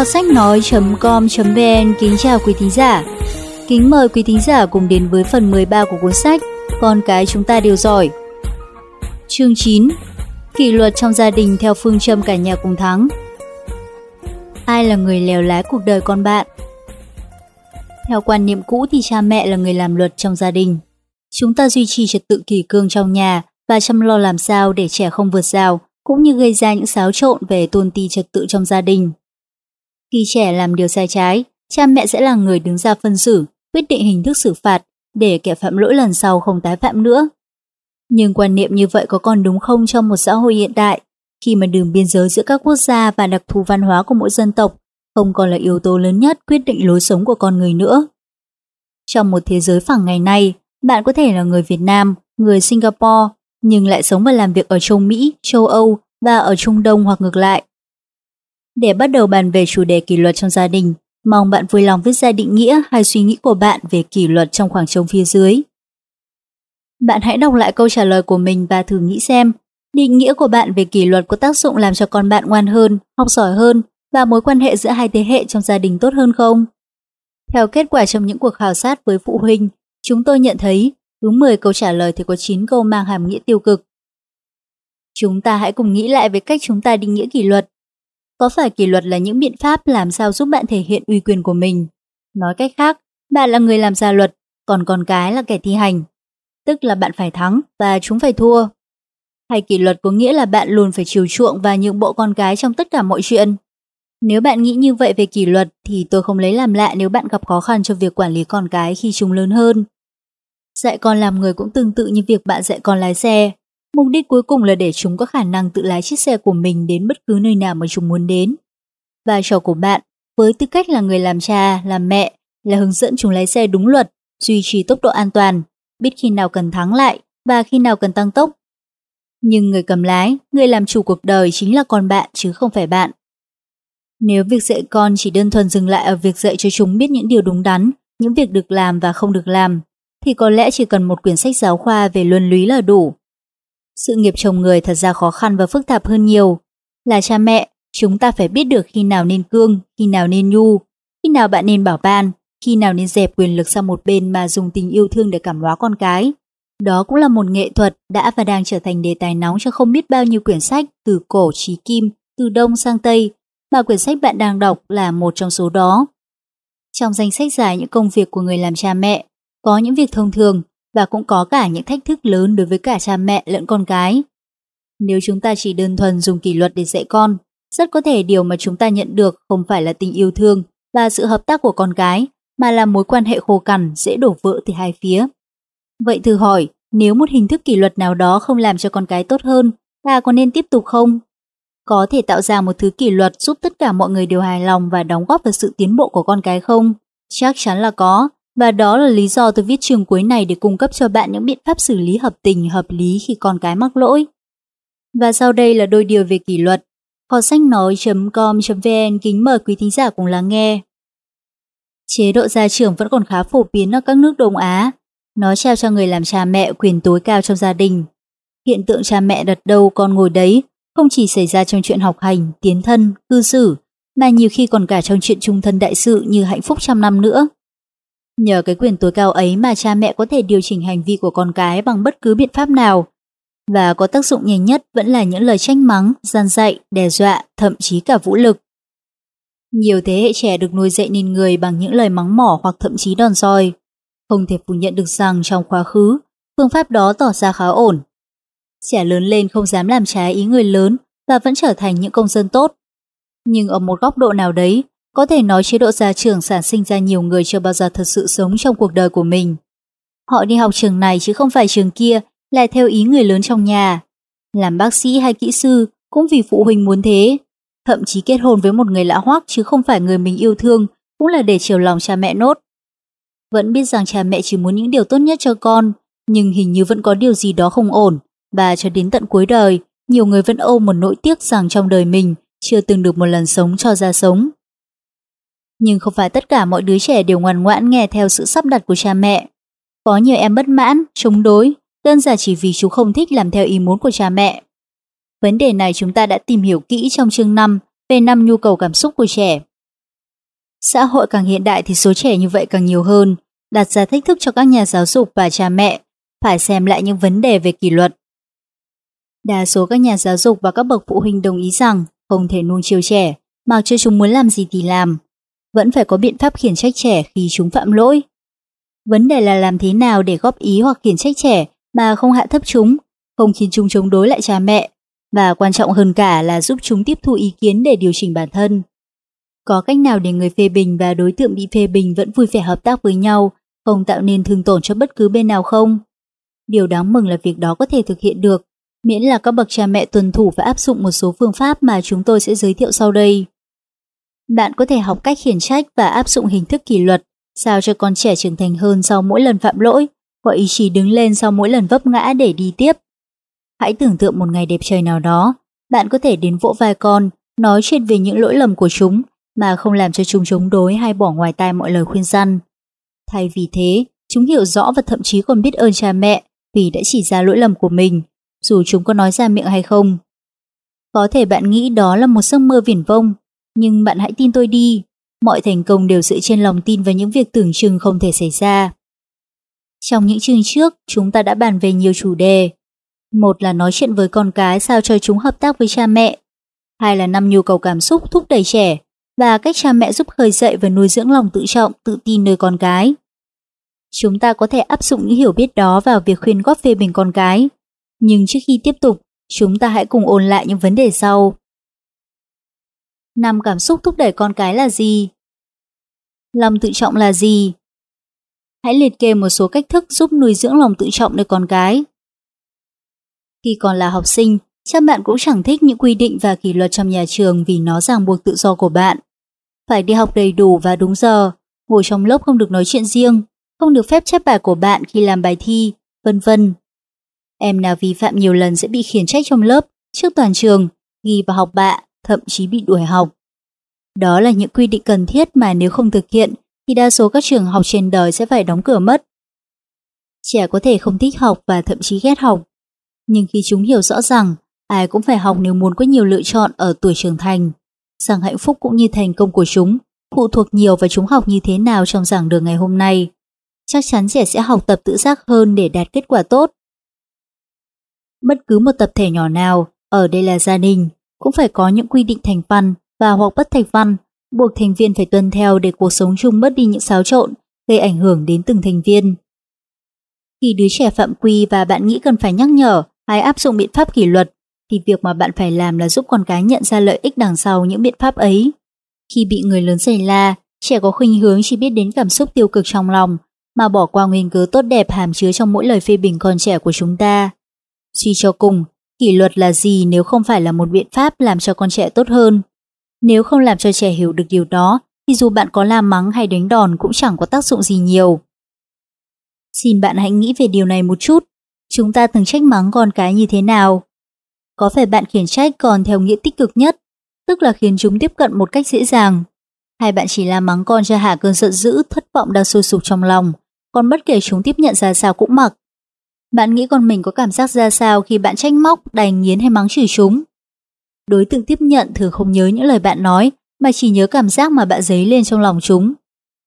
Kho sách nói.com.vn kính chào quý thính giả. Kính mời quý thính giả cùng đến với phần 13 của cuốn sách Con cái chúng ta đều giỏi. Chương 9 Kỷ luật trong gia đình theo phương châm cả nhà cùng thắng. Ai là người lèo lái cuộc đời con bạn? Theo quan niệm cũ thì cha mẹ là người làm luật trong gia đình. Chúng ta duy trì trật tự kỷ cương trong nhà và chăm lo làm sao để trẻ không vượt rào, cũng như gây ra những xáo trộn về tôn ti trật tự trong gia đình. Khi trẻ làm điều sai trái, cha mẹ sẽ là người đứng ra phân xử, quyết định hình thức xử phạt để kẻ phạm lỗi lần sau không tái phạm nữa. Nhưng quan niệm như vậy có còn đúng không trong một xã hội hiện đại, khi mà đường biên giới giữa các quốc gia và đặc thù văn hóa của mỗi dân tộc không còn là yếu tố lớn nhất quyết định lối sống của con người nữa. Trong một thế giới phẳng ngày nay, bạn có thể là người Việt Nam, người Singapore, nhưng lại sống và làm việc ở châu Mỹ, châu Âu và ở Trung Đông hoặc ngược lại. Để bắt đầu bàn về chủ đề kỷ luật trong gia đình, mong bạn vui lòng viết ra định nghĩa hay suy nghĩ của bạn về kỷ luật trong khoảng trống phía dưới. Bạn hãy đọc lại câu trả lời của mình và thử nghĩ xem định nghĩa của bạn về kỷ luật có tác dụng làm cho con bạn ngoan hơn, học giỏi hơn và mối quan hệ giữa hai thế hệ trong gia đình tốt hơn không? Theo kết quả trong những cuộc khảo sát với phụ huynh, chúng tôi nhận thấy cứ 10 câu trả lời thì có 9 câu mang hàm nghĩa tiêu cực. Chúng ta hãy cùng nghĩ lại về cách chúng ta định nghĩa kỷ luật. Có phải kỷ luật là những biện pháp làm sao giúp bạn thể hiện uy quyền của mình? Nói cách khác, bạn là người làm ra luật, còn con cái là kẻ thi hành. Tức là bạn phải thắng và chúng phải thua. Hay kỷ luật có nghĩa là bạn luôn phải chiều chuộng và nhượng bộ con cái trong tất cả mọi chuyện? Nếu bạn nghĩ như vậy về kỷ luật thì tôi không lấy làm lạ nếu bạn gặp khó khăn cho việc quản lý con cái khi chúng lớn hơn. Dạy con làm người cũng tương tự như việc bạn dạy con lái xe. Mục đích cuối cùng là để chúng có khả năng tự lái chiếc xe của mình đến bất cứ nơi nào mà chúng muốn đến. Vai trò của bạn, với tư cách là người làm cha, làm mẹ, là hướng dẫn chúng lái xe đúng luật, duy trì tốc độ an toàn, biết khi nào cần thắng lại và khi nào cần tăng tốc. Nhưng người cầm lái, người làm chủ cuộc đời chính là con bạn chứ không phải bạn. Nếu việc dạy con chỉ đơn thuần dừng lại ở việc dạy cho chúng biết những điều đúng đắn, những việc được làm và không được làm, thì có lẽ chỉ cần một quyển sách giáo khoa về luân lý là đủ. Sự nghiệp chồng người thật ra khó khăn và phức tạp hơn nhiều. Là cha mẹ, chúng ta phải biết được khi nào nên cương, khi nào nên nhu, khi nào bạn nên bảo ban, khi nào nên dẹp quyền lực sang một bên mà dùng tình yêu thương để cảm hóa con cái. Đó cũng là một nghệ thuật đã và đang trở thành đề tài nóng cho không biết bao nhiêu quyển sách từ cổ chí kim, từ đông sang tây, mà quyển sách bạn đang đọc là một trong số đó. Trong danh sách dài những công việc của người làm cha mẹ, có những việc thông thường và cũng có cả những thách thức lớn đối với cả cha mẹ lẫn con cái. Nếu chúng ta chỉ đơn thuần dùng kỷ luật để dạy con, rất có thể điều mà chúng ta nhận được không phải là tình yêu thương và sự hợp tác của con cái, mà là mối quan hệ khô cằn dễ đổ vỡ từ hai phía. Vậy thử hỏi, nếu một hình thức kỷ luật nào đó không làm cho con cái tốt hơn, ta có nên tiếp tục không? Có thể tạo ra một thứ kỷ luật giúp tất cả mọi người đều hài lòng và đóng góp vào sự tiến bộ của con cái không? Chắc chắn là có, và đó là lý do tôi viết trường cuối này để cung cấp cho bạn những biện pháp xử lý hợp tình, hợp lý khi con cái mắc lỗi. Và sau đây là đôi điều về kỷ luật. Kho sách nói.com.vn kính mời quý thính giả cùng lắng nghe. Chế độ gia trưởng vẫn còn khá phổ biến ở các nước Đông Á. Nó trao cho người làm cha mẹ quyền tối cao trong gia đình. Hiện tượng cha mẹ đặt đâu con ngồi đấy không chỉ xảy ra trong chuyện học hành, tiến thân, cư xử, mà nhiều khi còn cả trong chuyện trung thân đại sự như hạnh phúc trăm năm nữa. Nhờ cái quyền tối cao ấy mà cha mẹ có thể điều chỉnh hành vi của con cái bằng bất cứ biện pháp nào. Và có tác dụng nhanh nhất vẫn là những lời tranh mắng, gian dạy, đe dọa, thậm chí cả vũ lực. Nhiều thế hệ trẻ được nuôi dạy nên người bằng những lời mắng mỏ hoặc thậm chí đòn roi. Không thể phủ nhận được rằng trong quá khứ, phương pháp đó tỏ ra khá ổn. Trẻ lớn lên không dám làm trái ý người lớn và vẫn trở thành những công dân tốt. Nhưng ở một góc độ nào đấy, có thể nói chế độ gia trưởng sản sinh ra nhiều người chưa bao giờ thật sự sống trong cuộc đời của mình. Họ đi học trường này chứ không phải trường kia, lại theo ý người lớn trong nhà. Làm bác sĩ hay kỹ sư cũng vì phụ huynh muốn thế. Thậm chí kết hôn với một người lạ hoắc chứ không phải người mình yêu thương cũng là để chiều lòng cha mẹ nốt. Vẫn biết rằng cha mẹ chỉ muốn những điều tốt nhất cho con, nhưng hình như vẫn có điều gì đó không ổn. Và cho đến tận cuối đời, nhiều người vẫn ôm một nỗi tiếc rằng trong đời mình chưa từng được một lần sống cho ra sống. Nhưng không phải tất cả mọi đứa trẻ đều ngoan ngoãn nghe theo sự sắp đặt của cha mẹ. Có nhiều em bất mãn, chống đối, đơn giản chỉ vì chú không thích làm theo ý muốn của cha mẹ. Vấn đề này chúng ta đã tìm hiểu kỹ trong chương 5 về năm nhu cầu cảm xúc của trẻ. Xã hội càng hiện đại thì số trẻ như vậy càng nhiều hơn, đặt ra thách thức cho các nhà giáo dục và cha mẹ phải xem lại những vấn đề về kỷ luật. Đa số các nhà giáo dục và các bậc phụ huynh đồng ý rằng không thể nuông chiều trẻ, mặc cho chúng muốn làm gì thì làm. Vẫn phải có biện pháp khiển trách trẻ khi chúng phạm lỗi. Vấn đề là làm thế nào để góp ý hoặc khiển trách trẻ mà không hạ thấp chúng, không khiến chúng chống đối lại cha mẹ, và quan trọng hơn cả là giúp chúng tiếp thu ý kiến để điều chỉnh bản thân. Có cách nào để người phê bình và đối tượng bị phê bình vẫn vui vẻ hợp tác với nhau, không tạo nên thương tổn cho bất cứ bên nào không? Điều đáng mừng là việc đó có thể thực hiện được, miễn là các bậc cha mẹ tuân thủ và áp dụng một số phương pháp mà chúng tôi sẽ giới thiệu sau đây. Bạn có thể học cách khiển trách và áp dụng hình thức kỷ luật, sao cho con trẻ trưởng thành hơn sau mỗi lần phạm lỗi, có ý chí đứng lên sau mỗi lần vấp ngã để đi tiếp. Hãy tưởng tượng một ngày đẹp trời nào đó, bạn có thể đến vỗ vai con, nói chuyện về những lỗi lầm của chúng mà không làm cho chúng chống đối hay bỏ ngoài tai mọi lời khuyên răn. Thay vì thế, chúng hiểu rõ và thậm chí còn biết ơn cha mẹ vì đã chỉ ra lỗi lầm của mình, dù chúng có nói ra miệng hay không. Có thể bạn nghĩ đó là một giấc mơ viển vông, nhưng bạn hãy tin tôi đi, mọi thành công đều dựa trên lòng tin và những việc tưởng chừng không thể xảy ra. Trong những chương trước, chúng ta đã bàn về nhiều chủ đề. Một là nói chuyện với con cái sao cho chúng hợp tác với cha mẹ. Hai là năm nhu cầu cảm xúc thúc đẩy trẻ và cách cha mẹ giúp khơi dậy và nuôi dưỡng lòng tự trọng, tự tin nơi con cái. Chúng ta có thể áp dụng những hiểu biết đó vào việc khuyên góp phê bình con cái. Nhưng trước khi tiếp tục, chúng ta hãy cùng ôn lại những vấn đề sau. Năm cảm xúc thúc đẩy con cái là gì? Lòng tự trọng là gì? Hãy liệt kê một số cách thức giúp nuôi dưỡng lòng tự trọng nơi con cái. Khi còn là học sinh, chắc bạn cũng chẳng thích những quy định và kỷ luật trong nhà trường vì nó ràng buộc tự do của bạn. Phải đi học đầy đủ và đúng giờ, ngồi trong lớp không được nói chuyện riêng, không được phép chép bài của bạn khi làm bài thi, vân vân. Em nào vi phạm nhiều lần sẽ bị khiển trách trong lớp, trước toàn trường, ghi vào học bạ, thậm chí bị đuổi học. Đó là những quy định cần thiết mà nếu không thực hiện thì đa số các trường học trên đời sẽ phải đóng cửa mất. Trẻ có thể không thích học và thậm chí ghét học, nhưng khi chúng hiểu rõ rằng ai cũng phải học nếu muốn có nhiều lựa chọn ở tuổi trưởng thành, rằng hạnh phúc cũng như thành công của chúng phụ thuộc nhiều vào chúng học như thế nào trong giảng đường ngày hôm nay. Chắc chắn trẻ sẽ học tập tự giác hơn để đạt kết quả tốt. Bất cứ một tập thể nhỏ nào, ở đây là gia đình, cũng phải có những quy định thành văn và hoặc bất thành văn, buộc thành viên phải tuân theo để cuộc sống chung mất đi những xáo trộn, gây ảnh hưởng đến từng thành viên. Khi đứa trẻ phạm quy và bạn nghĩ cần phải nhắc nhở hay áp dụng biện pháp kỷ luật, thì việc mà bạn phải làm là giúp con cái nhận ra lợi ích đằng sau những biện pháp ấy. Khi bị người lớn giày la, trẻ có khuynh hướng chỉ biết đến cảm xúc tiêu cực trong lòng, mà bỏ qua nguyên cớ tốt đẹp hàm chứa trong mỗi lời phê bình con trẻ của chúng ta. Suy cho cùng, kỷ luật là gì nếu không phải là một biện pháp làm cho con trẻ tốt hơn? Nếu không làm cho trẻ hiểu được điều đó, thì dù bạn có la mắng hay đánh đòn cũng chẳng có tác dụng gì nhiều. Xin bạn hãy nghĩ về điều này một chút. Chúng ta từng trách mắng con cái như thế nào? Có phải bạn khiển trách còn theo nghĩa tích cực nhất, tức là khiến chúng tiếp cận một cách dễ dàng? Hay bạn chỉ la mắng con cho hạ cơn giận dữ, thất vọng đang sôi sục trong lòng, còn bất kể chúng tiếp nhận ra sao cũng mặc? Bạn nghĩ con mình có cảm giác ra sao khi bạn trách móc, đành nghiến hay mắng chửi chúng? Đối tượng tiếp nhận thường không nhớ những lời bạn nói, mà chỉ nhớ cảm giác mà bạn dấy lên trong lòng chúng.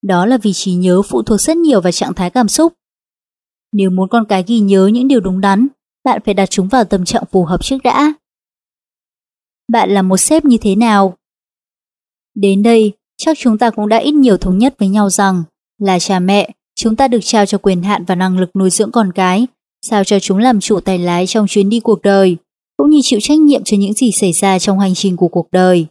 Đó là vì trí nhớ phụ thuộc rất nhiều vào trạng thái cảm xúc. Nếu muốn con cái ghi nhớ những điều đúng đắn, bạn phải đặt chúng vào tâm trạng phù hợp trước đã. Bạn là một sếp như thế nào? Đến đây, chắc chúng ta cũng đã ít nhiều thống nhất với nhau rằng là cha mẹ, chúng ta được trao cho quyền hạn và năng lực nuôi dưỡng con cái, sao cho chúng làm chủ tay lái trong chuyến đi cuộc đời, cũng như chịu trách nhiệm cho những gì xảy ra trong hành trình của cuộc đời.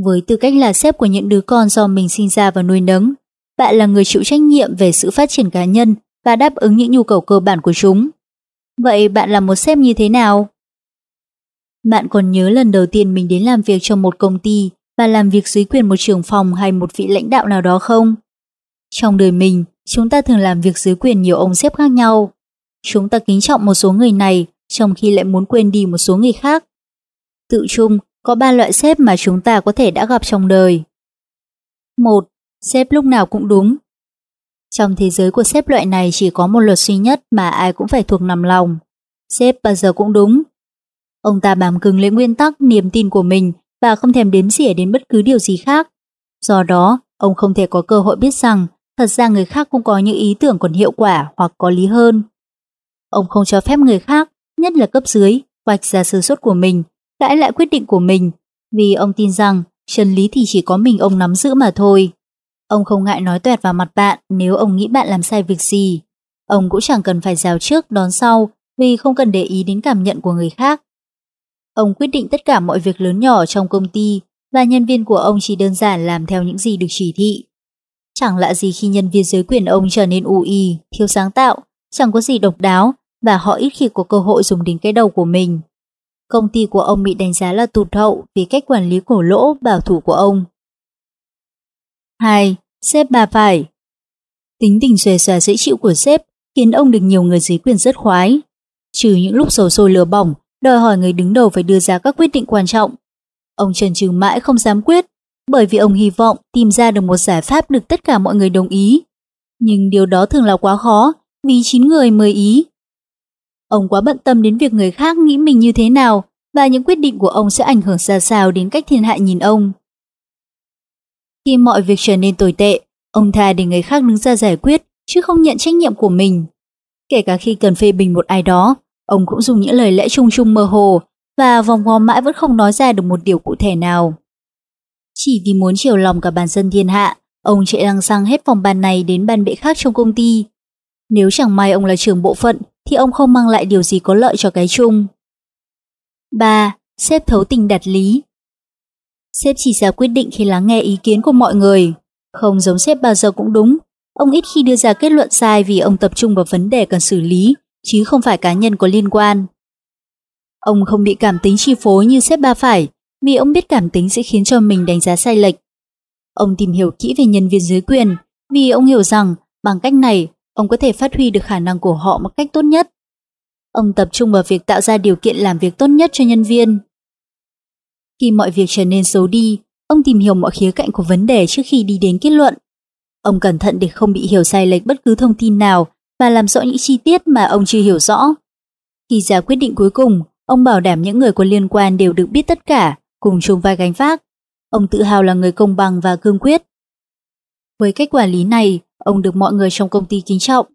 Với tư cách là sếp của những đứa con do mình sinh ra và nuôi nấng, bạn là người chịu trách nhiệm về sự phát triển cá nhân và đáp ứng những nhu cầu cơ bản của chúng. Vậy bạn là một sếp như thế nào? Bạn còn nhớ lần đầu tiên mình đến làm việc trong một công ty và làm việc dưới quyền một trưởng phòng hay một vị lãnh đạo nào đó không? Trong đời mình, chúng ta thường làm việc dưới quyền nhiều ông sếp khác nhau. Chúng ta kính trọng một số người này trong khi lại muốn quên đi một số người khác. Tự chung, có ba loại sếp mà chúng ta có thể đã gặp trong đời. một Sếp lúc nào cũng đúng. Trong thế giới của sếp loại này chỉ có một luật duy nhất mà ai cũng phải thuộc nằm lòng. Sếp bao giờ cũng đúng. Ông ta bám cứng lấy nguyên tắc, niềm tin của mình và không thèm đếm xỉa đến bất cứ điều gì khác. Do đó, Ông không thể có cơ hội biết rằng thật ra người khác cũng có những ý tưởng còn hiệu quả hoặc có lý hơn. Ông không cho phép người khác, nhất là cấp dưới, vạch ra sơ suất của mình, cãi lại quyết định của mình, vì ông tin rằng chân lý thì chỉ có mình ông nắm giữ mà thôi. Ông không ngại nói toẹt vào mặt bạn nếu ông nghĩ bạn làm sai việc gì. Ông cũng chẳng cần phải rào trước đón sau vì không cần để ý đến cảm nhận của người khác. Ông quyết định tất cả mọi việc lớn nhỏ trong công ty và nhân viên của ông chỉ đơn giản làm theo những gì được chỉ thị. Chẳng lạ gì khi nhân viên dưới quyền ông trở nên ù y, thiếu sáng tạo, chẳng có gì độc đáo và họ ít khi có cơ hội dùng đến cái đầu của mình. Công ty của ông bị đánh giá là tụt hậu vì cách quản lý cổ lỗ bảo thủ của ông. 2. Sếp bà phải Tính tình xòe xòa dễ chịu của sếp khiến ông được nhiều người dưới quyền rất khoái. Trừ những lúc sầu sôi lửa bỏng, đòi hỏi người đứng đầu phải đưa ra các quyết định quan trọng. Ông trần trừ mãi không dám quyết, bởi vì ông hy vọng tìm ra được một giải pháp được tất cả mọi người đồng ý. Nhưng điều đó thường là quá khó, vì 9 người 10 ý. Ông quá bận tâm đến việc người khác nghĩ mình như thế nào và những quyết định của ông sẽ ảnh hưởng ra sao đến cách thiên hạ nhìn ông. Khi mọi việc trở nên tồi tệ, ông thà để người khác đứng ra giải quyết chứ không nhận trách nhiệm của mình. Kể cả khi cần phê bình một ai đó, ông cũng dùng những lời lẽ chung chung mơ hồ và vòng vo mãi vẫn không nói ra được một điều cụ thể nào. Chỉ vì muốn chiều lòng cả bản dân thiên hạ, ông chạy lăng xăng hết phòng ban này đến ban bệ khác trong công ty. Nếu chẳng may ông là trưởng bộ phận, thì ông không mang lại điều gì có lợi cho cái chung. 3. Xếp thấu tình đạt lý Sếp chỉ ra quyết định khi lắng nghe ý kiến của mọi người. Không giống sếp bao giờ cũng đúng. Ông ít khi đưa ra kết luận sai vì ông tập trung vào vấn đề cần xử lý, chứ không phải cá nhân có liên quan. Ông không bị cảm tính chi phối như sếp ba phải, vì ông biết cảm tính sẽ khiến cho mình đánh giá sai lệch. Ông tìm hiểu kỹ về nhân viên dưới quyền, vì ông hiểu rằng bằng cách này, ông có thể phát huy được khả năng của họ một cách tốt nhất. Ông tập trung vào việc tạo ra điều kiện làm việc tốt nhất cho nhân viên. Khi mọi việc trở nên xấu đi, ông tìm hiểu mọi khía cạnh của vấn đề trước khi đi đến kết luận. Ông cẩn thận để không bị hiểu sai lệch bất cứ thông tin nào và làm rõ những chi tiết mà ông chưa hiểu rõ. Khi ra quyết định cuối cùng, ông bảo đảm những người có liên quan đều được biết tất cả, cùng chung vai gánh vác. Ông tự hào là người công bằng và cương quyết. Với cách quản lý này, ông được mọi người trong công ty kính trọng,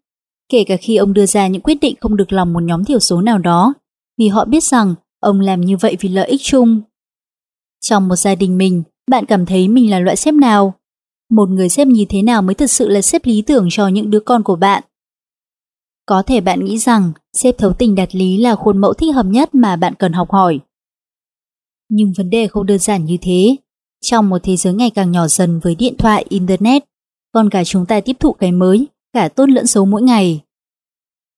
kể cả khi ông đưa ra những quyết định không được lòng một nhóm thiểu số nào đó, vì họ biết rằng ông làm như vậy vì lợi ích chung. Trong một gia đình mình, bạn cảm thấy mình là loại sếp nào? Một người sếp như thế nào mới thật sự là sếp lý tưởng cho những đứa con của bạn? Có thể bạn nghĩ rằng sếp thấu tình đạt lý là khuôn mẫu thích hợp nhất mà bạn cần học hỏi. Nhưng vấn đề không đơn giản như thế. Trong một thế giới ngày càng nhỏ dần với điện thoại, internet, còn cả chúng ta tiếp thụ cái mới, cả tốt lẫn xấu mỗi ngày.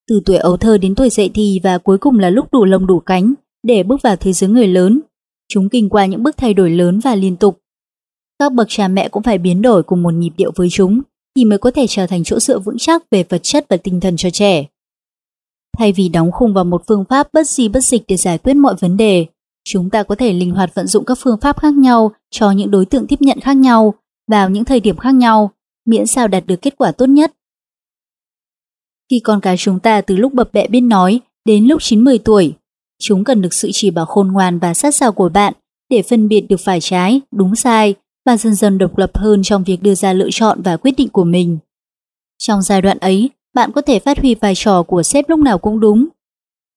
Từ tuổi ấu thơ đến tuổi dậy thì và cuối cùng là lúc đủ lông đủ cánh để bước vào thế giới người lớn, Chúng kinh qua những bước thay đổi lớn và liên tục. Các bậc cha mẹ cũng phải biến đổi cùng một nhịp điệu với chúng thì mới có thể trở thành chỗ dựa vững chắc về vật chất và tinh thần cho trẻ. Thay vì đóng khung vào một phương pháp bất di bất dịch để giải quyết mọi vấn đề, chúng ta có thể linh hoạt vận dụng các phương pháp khác nhau cho những đối tượng tiếp nhận khác nhau vào những thời điểm khác nhau, miễn sao đạt được kết quả tốt nhất. Khi con cái chúng ta từ lúc bập bẹ biết nói đến lúc 9-10 tuổi, Chúng cần được sự chỉ bảo khôn ngoan và sát sao của bạn để phân biệt được phải trái, đúng sai và dần dần độc lập hơn trong việc đưa ra lựa chọn và quyết định của mình. Trong giai đoạn ấy, bạn có thể phát huy vai trò của sếp lúc nào cũng đúng.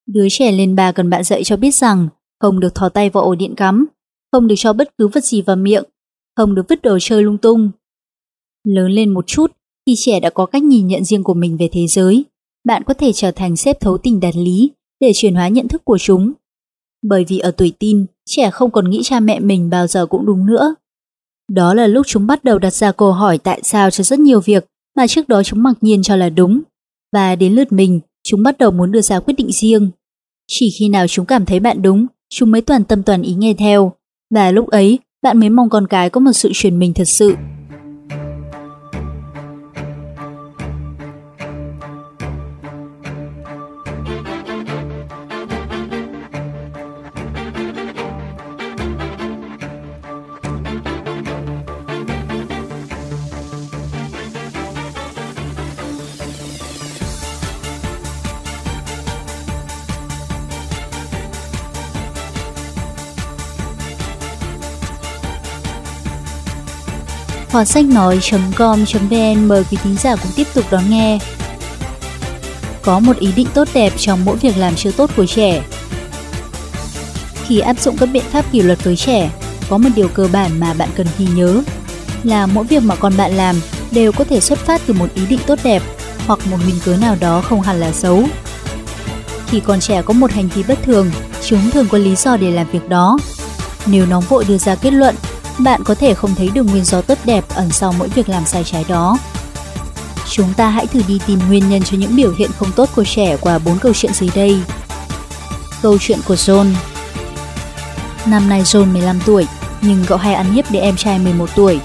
Đứa trẻ lên ba cần bạn dạy cho biết rằng không được thò tay vào ổ điện cắm, không được cho bất cứ vật gì vào miệng, không được vứt đồ chơi lung tung. Lớn lên một chút, khi trẻ đã có cách nhìn nhận riêng của mình về thế giới, bạn có thể trở thành sếp thấu tình đạt lý để chuyển hóa nhận thức của chúng. Bởi vì ở tuổi tin, trẻ không còn nghĩ cha mẹ mình bao giờ cũng đúng nữa. Đó là lúc chúng bắt đầu đặt ra câu hỏi tại sao cho rất nhiều việc mà trước đó chúng mặc nhiên cho là đúng. Và đến lượt mình, chúng bắt đầu muốn đưa ra quyết định riêng. Chỉ khi nào chúng cảm thấy bạn đúng, chúng mới toàn tâm toàn ý nghe theo. Và lúc ấy, bạn mới mong con cái có một sự chuyển mình thật sự. Hoặc sách nói.com.vn mời quý thính giả cùng tiếp tục đón nghe. Có một ý định tốt đẹp trong mỗi việc làm chưa tốt của trẻ. Khi áp dụng các biện pháp kỷ luật với trẻ, có một điều cơ bản mà bạn cần ghi nhớ là mỗi việc mà con bạn làm đều có thể xuất phát từ một ý định tốt đẹp hoặc một nguyên cớ nào đó không hẳn là xấu. Khi con trẻ có một hành vi bất thường, chúng thường có lý do để làm việc đó. Nếu nóng vội đưa ra kết luận, bạn có thể không thấy được nguyên do tốt đẹp ẩn sau mỗi việc làm sai trái đó. Chúng ta hãy thử đi tìm nguyên nhân cho những biểu hiện không tốt của trẻ qua bốn câu chuyện dưới đây. Câu chuyện của John Năm nay John 15 tuổi, nhưng cậu hay ăn hiếp đứa em trai 11 tuổi.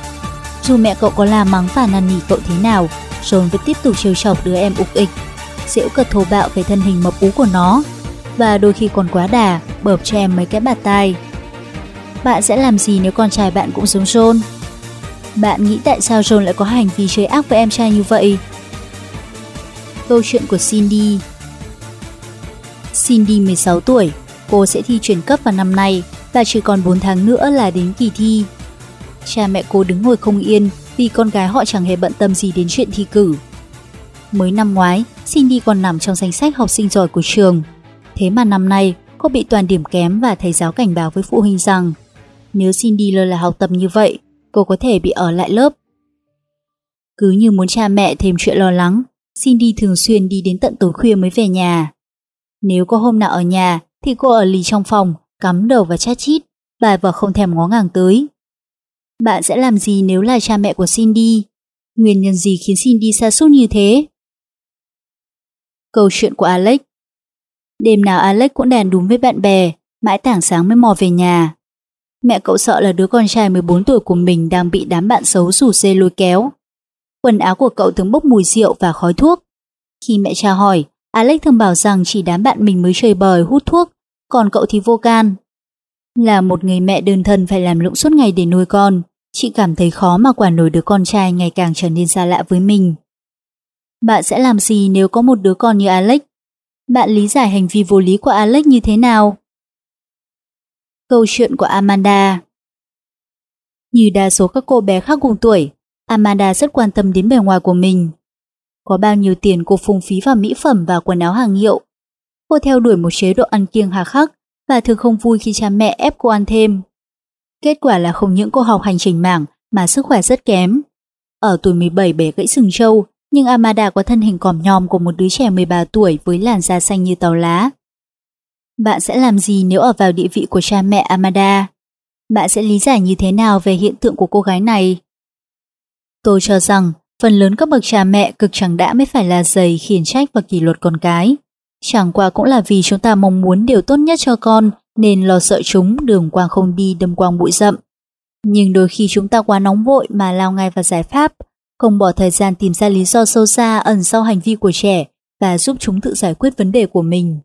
Dù mẹ cậu có la mắng và năn nỉ cậu thế nào, John vẫn tiếp tục trêu chọc đứa em ục ịch, giễu cợt thô bạo về thân hình mập ú của nó, và đôi khi còn quá đà, bợp cho em mấy cái bạt tai. Bạn sẽ làm gì nếu con trai bạn cũng giống John? Bạn nghĩ tại sao John lại có hành vi chơi ác với em trai như vậy? Câu chuyện của Cindy Cindy 16 tuổi, cô sẽ thi chuyển cấp vào năm nay và chỉ còn 4 tháng nữa là đến kỳ thi. Cha mẹ cô đứng ngồi không yên vì con gái họ chẳng hề bận tâm gì đến chuyện thi cử. Mới năm ngoái, Cindy còn nằm trong danh sách học sinh giỏi của trường. Thế mà năm nay, cô bị toàn điểm kém và thầy giáo cảnh báo với phụ huynh rằng nếu Cindy lơ là học tập như vậy, cô có thể bị ở lại lớp. Cứ như muốn cha mẹ thêm chuyện lo lắng, Cindy thường xuyên đi đến tận tối khuya mới về nhà. Nếu có hôm nào ở nhà thì cô ở lì trong phòng, cắm đầu và chát chít, bài vợ không thèm ngó ngàng tới. Bạn sẽ làm gì nếu là cha mẹ của Cindy? Nguyên nhân gì khiến Cindy xa sút như thế? Câu chuyện của Alex Đêm nào Alex cũng đèn đúng với bạn bè, mãi tảng sáng mới mò về nhà. Mẹ cậu sợ là đứa con trai 14 tuổi của mình đang bị đám bạn xấu rủ dê lôi kéo. Quần áo của cậu thường bốc mùi rượu và khói thuốc. Khi mẹ cha hỏi, Alex thường bảo rằng chỉ đám bạn mình mới chơi bời hút thuốc, còn cậu thì vô can. Là một người mẹ đơn thân phải làm lụng suốt ngày để nuôi con, chị cảm thấy khó mà quản nổi đứa con trai ngày càng trở nên xa lạ với mình. Bạn sẽ làm gì nếu có một đứa con như Alex? Bạn lý giải hành vi vô lý của Alex như thế nào? Câu chuyện của Amanda Như đa số các cô bé khác cùng tuổi, Amanda rất quan tâm đến bề ngoài của mình. Có bao nhiêu tiền cô phung phí vào mỹ phẩm và quần áo hàng hiệu. Cô theo đuổi một chế độ ăn kiêng hà khắc và thường không vui khi cha mẹ ép cô ăn thêm. Kết quả là không những cô học hành trình mảng mà sức khỏe rất kém. Ở tuổi 17 bể gãy sừng trâu, nhưng Amanda có thân hình còm nhom của một đứa trẻ 13 tuổi với làn da xanh như tàu lá. Bạn sẽ làm gì nếu ở vào địa vị của cha mẹ Amanda? Bạn sẽ lý giải như thế nào về hiện tượng của cô gái này? Tôi cho rằng phần lớn các bậc cha mẹ cực chẳng đã mới phải là dày khiển trách và kỷ luật con cái. Chẳng qua cũng là vì chúng ta mong muốn điều tốt nhất cho con nên lo sợ chúng đường quang không đi đâm quang bụi rậm. Nhưng đôi khi chúng ta quá nóng vội mà lao ngay vào giải pháp, không bỏ thời gian tìm ra lý do sâu xa ẩn sau hành vi của trẻ và giúp chúng tự giải quyết vấn đề của mình.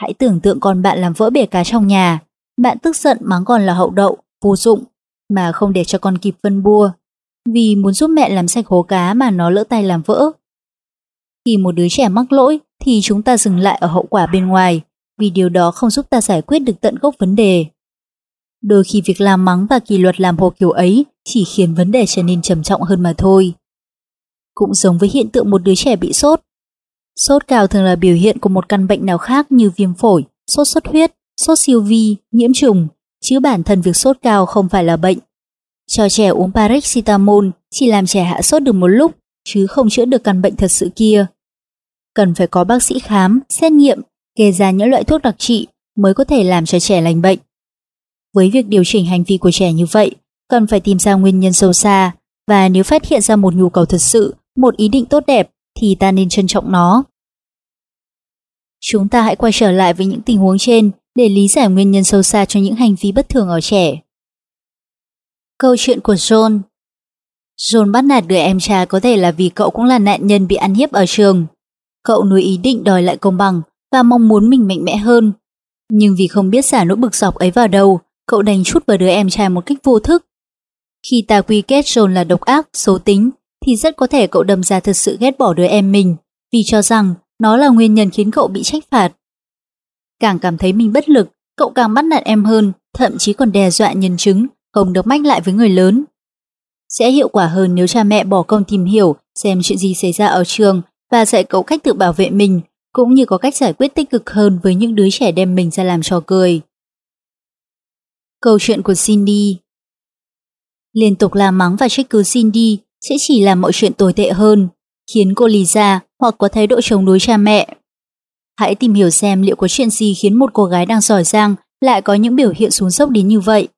Hãy tưởng tượng con bạn làm vỡ bể cá trong nhà, bạn tức giận mắng con là hậu đậu, vô dụng, mà không để cho con kịp phân bua, vì muốn giúp mẹ làm sạch hố cá mà nó lỡ tay làm vỡ. Khi một đứa trẻ mắc lỗi thì chúng ta dừng lại ở hậu quả bên ngoài, vì điều đó không giúp ta giải quyết được tận gốc vấn đề. Đôi khi việc làm mắng và kỷ luật làm hồ kiểu ấy chỉ khiến vấn đề trở nên trầm trọng hơn mà thôi. Cũng giống với hiện tượng một đứa trẻ bị sốt. Sốt cao thường là biểu hiện của một căn bệnh nào khác như viêm phổi, sốt xuất huyết, sốt siêu vi, nhiễm trùng, chứ bản thân việc sốt cao không phải là bệnh. Cho trẻ uống paracetamol chỉ làm trẻ hạ sốt được một lúc, chứ không chữa được căn bệnh thật sự kia. Cần phải có bác sĩ khám, xét nghiệm, kê ra những loại thuốc đặc trị mới có thể làm cho trẻ lành bệnh. Với việc điều chỉnh hành vi của trẻ như vậy, cần phải tìm ra nguyên nhân sâu xa và nếu phát hiện ra một nhu cầu thật sự, một ý định tốt đẹp thì ta nên trân trọng nó. Chúng ta hãy quay trở lại với những tình huống trên để lý giải nguyên nhân sâu xa cho những hành vi bất thường ở trẻ. Câu chuyện của John John bắt nạt đứa em trai có thể là vì cậu cũng là nạn nhân bị ăn hiếp ở trường. Cậu nuôi ý định đòi lại công bằng và mong muốn mình mạnh mẽ hơn. Nhưng vì không biết xả nỗi bực dọc ấy vào đâu, cậu đành chút vào đứa em trai một cách vô thức. Khi ta quy kết John là độc ác, xấu tính, thì rất có thể cậu đâm ra thật sự ghét bỏ đứa em mình, vì cho rằng nó là nguyên nhân khiến cậu bị trách phạt. Càng cảm thấy mình bất lực, cậu càng bắt nạt em hơn, thậm chí còn đe dọa nhân chứng, không được mách lại với người lớn. Sẽ hiệu quả hơn nếu cha mẹ bỏ công tìm hiểu xem chuyện gì xảy ra ở trường và dạy cậu cách tự bảo vệ mình, cũng như có cách giải quyết tích cực hơn với những đứa trẻ đem mình ra làm trò cười. Câu chuyện của Cindy Liên tục la mắng và trách cứ Cindy sẽ chỉ làm mọi chuyện tồi tệ hơn, khiến cô lì ra hoặc có thái độ chống đối cha mẹ. Hãy tìm hiểu xem liệu có chuyện gì khiến một cô gái đang giỏi giang lại có những biểu hiện xuống dốc đến như vậy.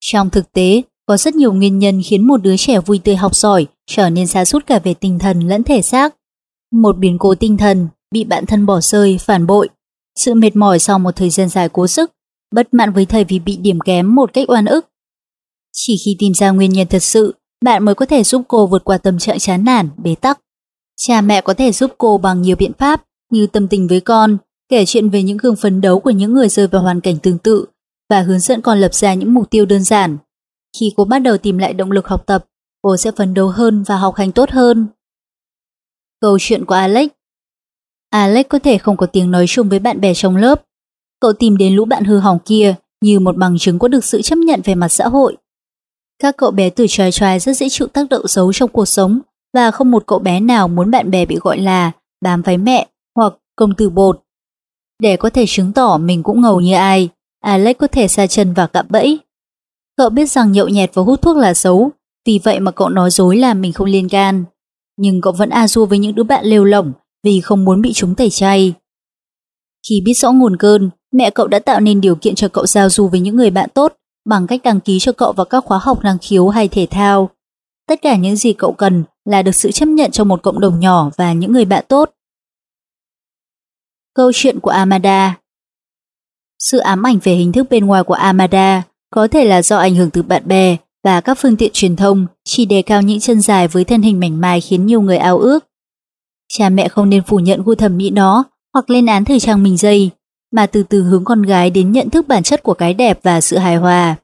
Trong thực tế, có rất nhiều nguyên nhân khiến một đứa trẻ vui tươi học giỏi trở nên xa sút cả về tinh thần lẫn thể xác. Một biến cố tinh thần, bị bạn thân bỏ rơi, phản bội, sự mệt mỏi sau một thời gian dài cố sức, bất mãn với thầy vì bị điểm kém một cách oan ức. Chỉ khi tìm ra nguyên nhân thật sự, bạn mới có thể giúp cô vượt qua tâm trạng chán nản, bế tắc. Cha mẹ có thể giúp cô bằng nhiều biện pháp như tâm tình với con, kể chuyện về những gương phấn đấu của những người rơi vào hoàn cảnh tương tự và hướng dẫn con lập ra những mục tiêu đơn giản. Khi cô bắt đầu tìm lại động lực học tập, cô sẽ phấn đấu hơn và học hành tốt hơn. Câu chuyện của Alex Alex có thể không có tiếng nói chung với bạn bè trong lớp. Cậu tìm đến lũ bạn hư hỏng kia như một bằng chứng có được sự chấp nhận về mặt xã hội. Các cậu bé từ trai trai rất dễ chịu tác động xấu trong cuộc sống và không một cậu bé nào muốn bạn bè bị gọi là bám váy mẹ hoặc công tử bột. Để có thể chứng tỏ mình cũng ngầu như ai, Alex có thể xa chân và cạm bẫy. Cậu biết rằng nhậu nhẹt và hút thuốc là xấu, vì vậy mà cậu nói dối là mình không liên can. Nhưng cậu vẫn a du với những đứa bạn lêu lỏng vì không muốn bị chúng tẩy chay. Khi biết rõ nguồn cơn, mẹ cậu đã tạo nên điều kiện cho cậu giao du với những người bạn tốt bằng cách đăng ký cho cậu vào các khóa học năng khiếu hay thể thao. Tất cả những gì cậu cần là được sự chấp nhận trong một cộng đồng nhỏ và những người bạn tốt. Câu chuyện của Amada Sự ám ảnh về hình thức bên ngoài của Amada có thể là do ảnh hưởng từ bạn bè và các phương tiện truyền thông chỉ đề cao những chân dài với thân hình mảnh mai khiến nhiều người ao ước. Cha mẹ không nên phủ nhận gu thẩm mỹ đó hoặc lên án thời trang mình dây, mà từ từ hướng con gái đến nhận thức bản chất của cái đẹp và sự hài hòa.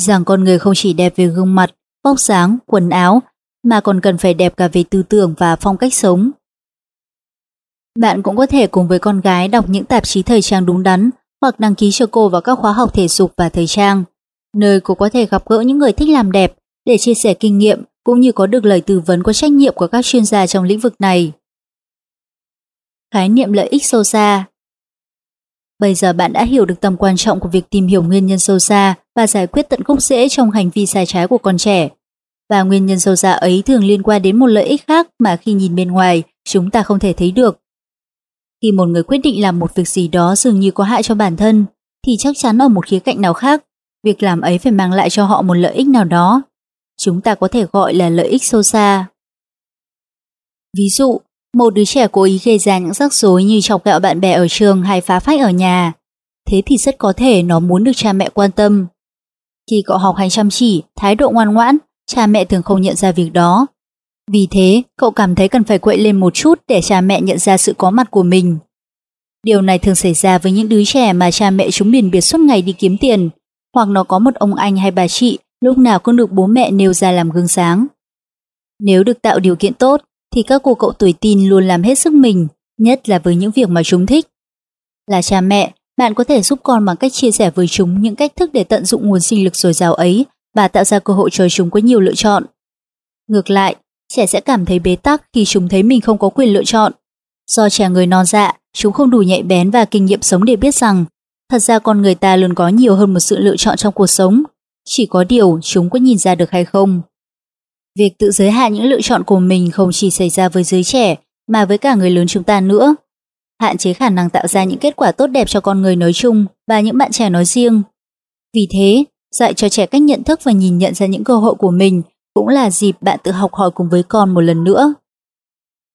Rằng con người không chỉ đẹp về gương mặt, vóc dáng, quần áo, mà còn cần phải đẹp cả về tư tưởng và phong cách sống. Bạn cũng có thể cùng với con gái đọc những tạp chí thời trang đúng đắn hoặc đăng ký cho cô vào các khóa học thể dục và thời trang, nơi cô có thể gặp gỡ những người thích làm đẹp để chia sẻ kinh nghiệm cũng như có được lời tư vấn có trách nhiệm của các chuyên gia trong lĩnh vực này. Khái niệm lợi ích sâu xa Bây giờ bạn đã hiểu được tầm quan trọng của việc tìm hiểu nguyên nhân sâu xa và giải quyết tận gốc rễ trong hành vi sai trái của con trẻ. Và nguyên nhân sâu xa ấy thường liên quan đến một lợi ích khác mà khi nhìn bên ngoài, chúng ta không thể thấy được. Khi một người quyết định làm một việc gì đó dường như có hại cho bản thân, thì chắc chắn ở một khía cạnh nào khác, việc làm ấy phải mang lại cho họ một lợi ích nào đó. Chúng ta có thể gọi là lợi ích sâu xa. Ví dụ, một đứa trẻ cố ý gây ra những rắc rối như chọc ghẹo bạn bè ở trường hay phá phách ở nhà. Thế thì rất có thể nó muốn được cha mẹ quan tâm. Khi cậu học hành chăm chỉ, thái độ ngoan ngoãn, cha mẹ thường không nhận ra việc đó. Vì thế, cậu cảm thấy cần phải quậy lên một chút để cha mẹ nhận ra sự có mặt của mình. Điều này thường xảy ra với những đứa trẻ mà cha mẹ chúng biển biệt suốt ngày đi kiếm tiền, hoặc nó có một ông anh hay bà chị lúc nào cũng được bố mẹ nêu ra làm gương sáng. Nếu được tạo điều kiện tốt, thì các cô cậu tuổi tin luôn làm hết sức mình, nhất là với những việc mà chúng thích. Là cha mẹ, bạn có thể giúp con bằng cách chia sẻ với chúng những cách thức để tận dụng nguồn sinh lực dồi dào ấy và tạo ra cơ hội cho chúng có nhiều lựa chọn. Ngược lại, trẻ sẽ cảm thấy bế tắc khi chúng thấy mình không có quyền lựa chọn. Do trẻ người non dạ, chúng không đủ nhạy bén và kinh nghiệm sống để biết rằng thật ra con người ta luôn có nhiều hơn một sự lựa chọn trong cuộc sống. Chỉ có điều chúng có nhìn ra được hay không. Việc tự giới hạn những lựa chọn của mình không chỉ xảy ra với giới trẻ mà với cả người lớn chúng ta nữa. Hạn chế khả năng tạo ra những kết quả tốt đẹp cho con người nói chung và những bạn trẻ nói riêng. Vì thế, dạy cho trẻ cách nhận thức và nhìn nhận ra những cơ hội của mình cũng là dịp bạn tự học hỏi cùng với con một lần nữa.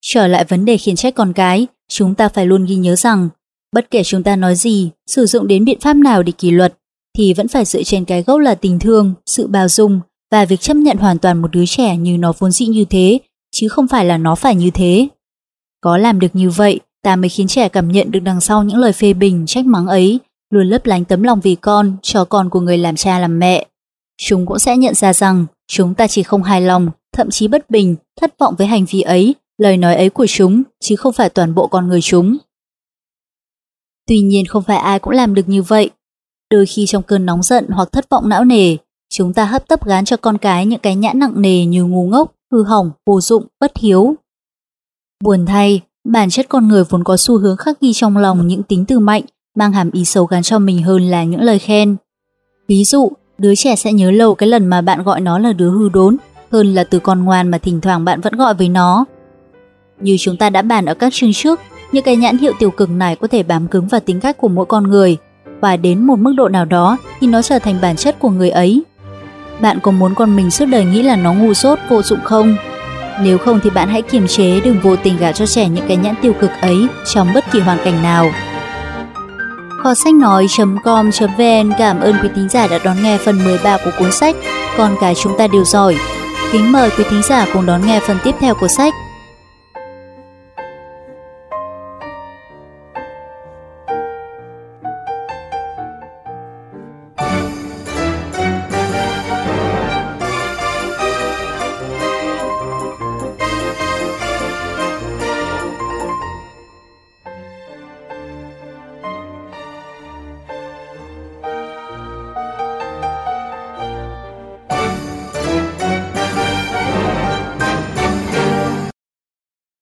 Trở lại vấn đề khiển trách con cái, chúng ta phải luôn ghi nhớ rằng bất kể chúng ta nói gì, sử dụng đến biện pháp nào để kỷ luật, thì vẫn phải dựa trên cái gốc là tình thương, sự bao dung và việc chấp nhận hoàn toàn một đứa trẻ như nó vốn dĩ như thế, chứ không phải là nó phải như thế. Có làm được như vậy, ta mới khiến trẻ cảm nhận được đằng sau những lời phê bình, trách mắng ấy, luôn lấp lánh tấm lòng vì con, cho con của người làm cha làm mẹ. Chúng cũng sẽ nhận ra rằng chúng ta chỉ không hài lòng, thậm chí bất bình, thất vọng với hành vi ấy, lời nói ấy của chúng, chứ không phải toàn bộ con người chúng. Tuy nhiên không phải ai cũng làm được như vậy. Đôi khi trong cơn nóng giận hoặc thất vọng não nề, chúng ta hấp tấp gán cho con cái những cái nhãn nặng nề như ngu ngốc, hư hỏng, vô dụng, bất hiếu. Buồn thay, bản chất con người vốn có xu hướng khắc ghi trong lòng những tính từ mạnh, mang hàm ý xấu gắn cho mình hơn là những lời khen. Ví dụ, đứa trẻ sẽ nhớ lâu cái lần mà bạn gọi nó là đứa hư đốn, hơn là từ con ngoan mà thỉnh thoảng bạn vẫn gọi với nó. Như chúng ta đã bàn ở các chương trước, những cái nhãn hiệu tiêu cực này có thể bám cứng vào tính cách của mỗi con người, và đến một mức độ nào đó thì nó trở thành bản chất của người ấy. Bạn có muốn con mình suốt đời nghĩ là nó ngu dốt, vô dụng không? Nếu không thì bạn hãy kiềm chế đừng vô tình gả cho trẻ những cái nhãn tiêu cực ấy trong bất kỳ hoàn cảnh nào. Kho sách nói.com.vn cảm ơn quý thính giả đã đón nghe phần 13 của cuốn sách Con cái chúng ta đều giỏi. Kính mời quý thính giả cùng đón nghe phần tiếp theo của sách